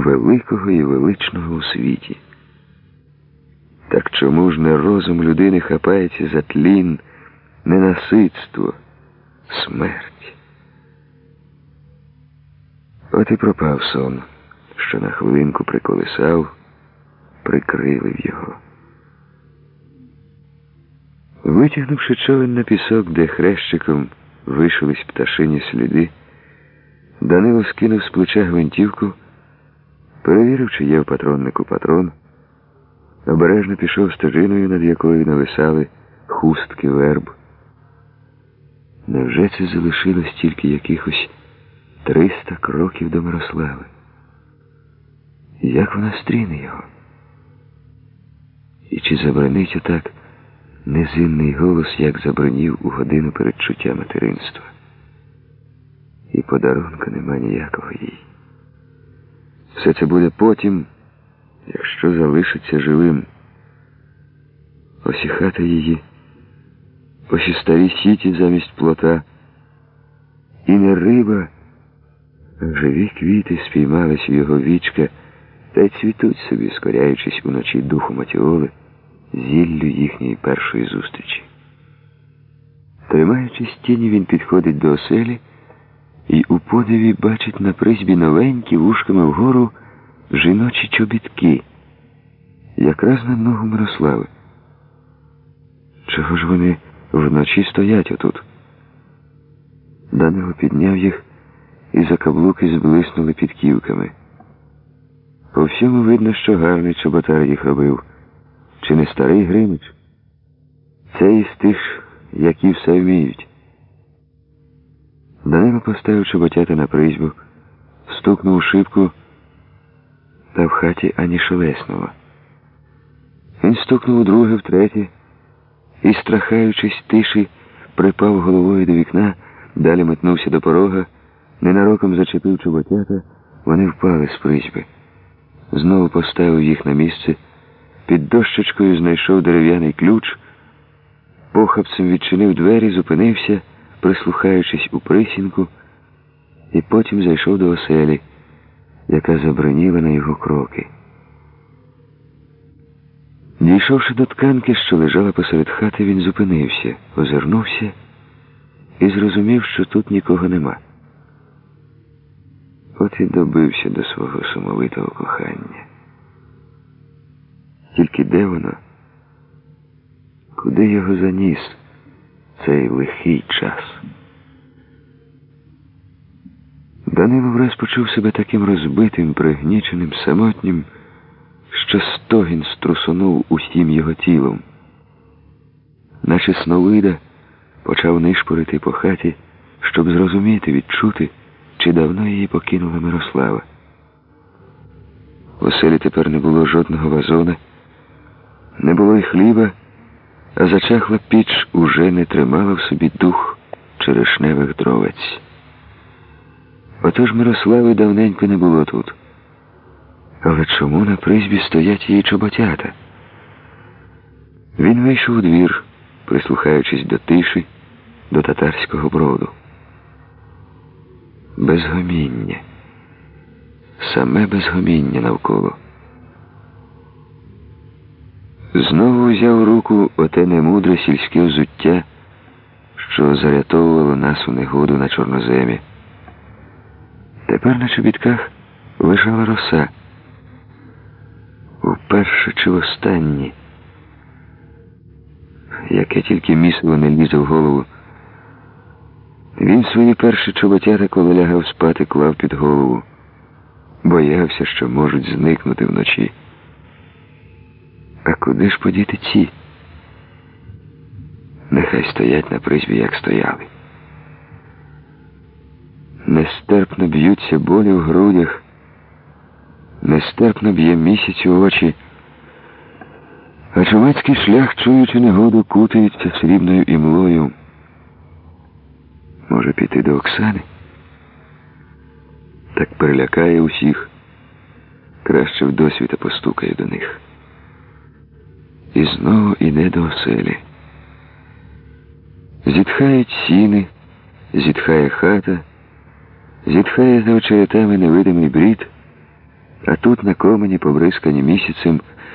великого і величного у світі. Так чому ж не розум людини хапається за тлін, ненаситство, смерть? От і пропав сон, що на хвилинку приколисав, прикрилив його. Витягнувши човен на пісок, де хрещиком вишились пташині сліди, Данило скинув з плеча гвинтівку, перевірив, чи є в патроннику патрон, обережно пішов стежиною, над якою нависали хустки верб. Невже це залишилось тільки якихось триста кроків до Мирослави? Як вона стріне його? І чи забранить отак незинний голос, як забронів у годину передчуття материнства? І подарунка нема ніякого їй. Все це буде потім, якщо залишиться живим. Ось і хата її, ось і старі сіті замість плота, і не риба, а живі квіти спіймались у його вічка та й цвітуть собі, скоряючись уночі духу матіоли, зіллю їхньої першої зустрічі. Тримаючись тіні, він підходить до оселі і у подиві бачить на призбі новенькі вушками вгору жіночі чобітки, якраз на ногу Мирослави. Чого ж вони вночі стоять отут? Данило підняв їх і за каблуки зблиснули під ківками. По всьому видно, що гарний чоботар їх робив. Чи не старий Гримич? Це із тих, які все вміють. Данило поставив чоботята на призьбу, стукнув шибку, та в хаті ані шелеснуло. Він стукнув друге, втретє, і, страхаючись тиші, припав головою до вікна, далі метнувся до порога, ненароком зачепив чоботята, вони впали з призьби. Знову поставив їх на місце, під дощечкою знайшов дерев'яний ключ, похапцем відчинив двері, зупинився прислухаючись у присінку, і потім зайшов до оселі, яка заброніла на його кроки. Дійшовши до тканки, що лежала посеред хати, він зупинився, озирнувся і зрозумів, що тут нікого нема. От і добився до свого сумовитого кохання. Тільки де воно? Куди його заніс? цей лихий час. Данило враз почув себе таким розбитим, пригніченим, самотнім, що стогін струсунув усім його тілом. Наче сновида почав нишпорити по хаті, щоб зрозуміти, відчути, чи давно її покинула Мирослава. В оселі тепер не було жодного вазона, не було й хліба а зачахла піч уже не тримала в собі дух черешневих дровець. Отож Мирослави давненько не було тут. Але чому на призбі стоять її чоботята? Він вийшов у двір, прислухаючись до тиші, до татарського броду. Безгоміння. Саме безгоміння навколо. Знову взяв руку оте немудре сільське взуття, що зарятовувало нас у негоду на чорноземі. Тепер на чобітках лежала роса. Уперше чи востаннє, яке тільки місиво не лізе в голову. Він свої перші чоботята, коли лягав спати, клав під голову, боявся, що можуть зникнути вночі. А куди ж подіти ці? Нехай стоять на призбі, як стояли. Нестерпно б'ються болі в грудях, нестерпно б'є місяць у очі, а чумацький шлях, чуючи негоду, кутається срібною імлою. Може піти до Оксани? Так перелякає усіх, краще в досвіта постукає до них і знову іде до оселі. Зітхають сіни, зітхає хата, зітхає за очеретами невидимий брід, А тут на комені, побризкані місяцем,